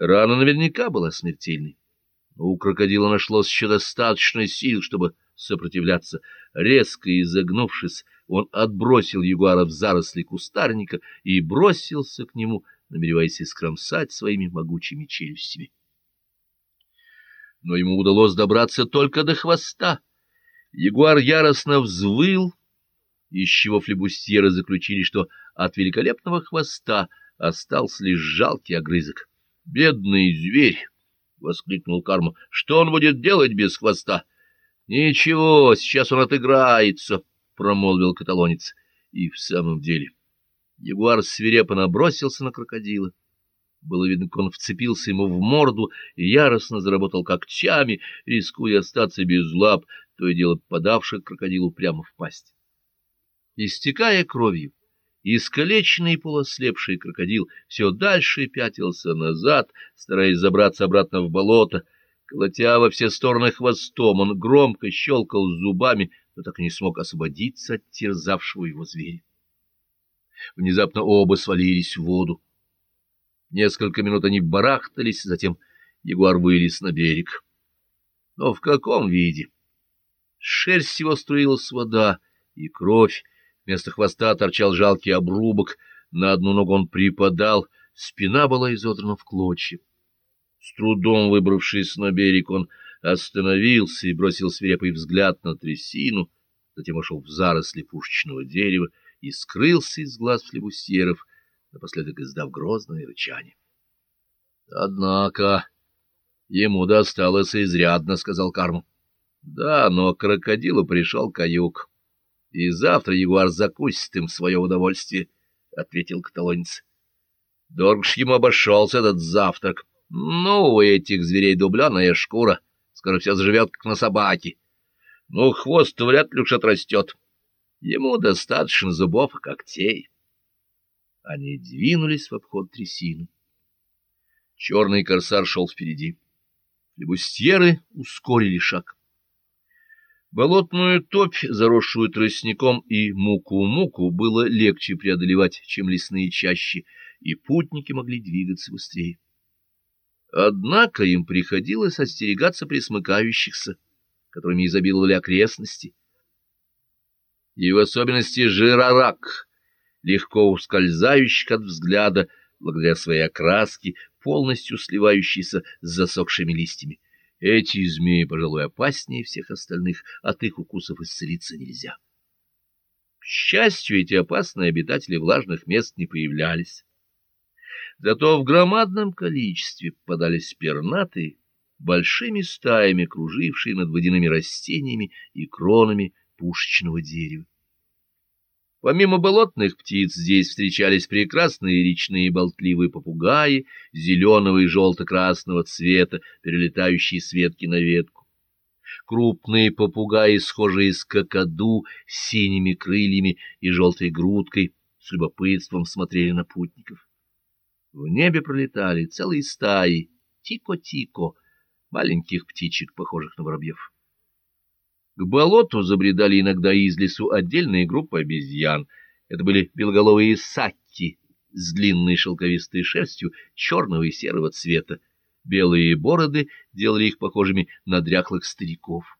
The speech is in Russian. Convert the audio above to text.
Рана наверняка была смертельной. Но у крокодила нашлось еще достаточно сил, чтобы сопротивляться. Резко изогнувшись, он отбросил ягуара в заросли кустарника и бросился к нему, намереваясь искромсать своими могучими челюстями. Но ему удалось добраться только до хвоста. Ягуар яростно взвыл, из чего флебустьеры заключили, что от великолепного хвоста остался лишь жалкий огрызок. «Бедный зверь!» — воскликнул Карма. «Что он будет делать без хвоста?» «Ничего, сейчас он отыграется», — промолвил каталонец. И в самом деле ягуар свирепо набросился на крокодила. Было видно, как он вцепился ему в морду и яростно заработал когтями, рискуя остаться без лап, то и дело подавших крокодилу прямо в пасть. Истекая кровью, Искалеченный и полуослепший крокодил все дальше пятился назад, стараясь забраться обратно в болото. Колотя во все стороны хвостом, он громко щелкал зубами, но так и не смог освободиться от терзавшего его зверя. Внезапно оба свалились в воду. Несколько минут они барахтались, затем ягуар вылез на берег. Но в каком виде? Шерсть его струилась вода, и кровь, Вместо хвоста торчал жалкий обрубок, на одну ногу он припадал, спина была изодрана в клочья. С трудом выбравшись на берег, он остановился и бросил свирепый взгляд на трясину, затем ушел в заросли пушечного дерева и скрылся из глаз флебусьеров, напоследок издав грозное рычание. — Однако ему досталось изрядно, — сказал Карму. — Да, но крокодилу пришел каюк и завтра ягуар закусит им свое удовольствие, — ответил каталонец. — Дорог ж ему обошелся этот завтрак. Ну, у этих зверей дубленая шкура, скоро все заживет, как на собаке. Ну, хвост вряд ли уж отрастет. Ему достаточно зубов и когтей. Они двинулись в обход трясины. Черный корсар шел впереди. Флебустьеры ускорили шаг. Болотную топь, заросшую тростником и муку-муку, было легче преодолевать, чем лесные чащи, и путники могли двигаться быстрее. Однако им приходилось остерегаться присмыкающихся, которыми изобиловали окрестности. И в особенности жирорак, легко ускользающий от взгляда, благодаря своей окраске, полностью сливающийся с засохшими листьями. Эти змеи, пожалуй, опаснее всех остальных, от их укусов исцелиться нельзя. К счастью, эти опасные обитатели влажных мест не появлялись. Зато в громадном количестве попадались пернатые, большими стаями кружившие над водяными растениями и кронами пушечного дерева. Помимо болотных птиц здесь встречались прекрасные речные болтливые попугаи зеленого и желто-красного цвета, перелетающие с ветки на ветку. Крупные попугаи, схожие с кокоду, с синими крыльями и желтой грудкой, с любопытством смотрели на путников. В небе пролетали целые стаи, тико-тико, маленьких птичек, похожих на воробьев. К болоту забредали иногда из лесу отдельные группы обезьян. Это были белоголовые сакки с длинной шелковистой шерстью черного и серого цвета. Белые бороды делали их похожими на дряхлых стариков.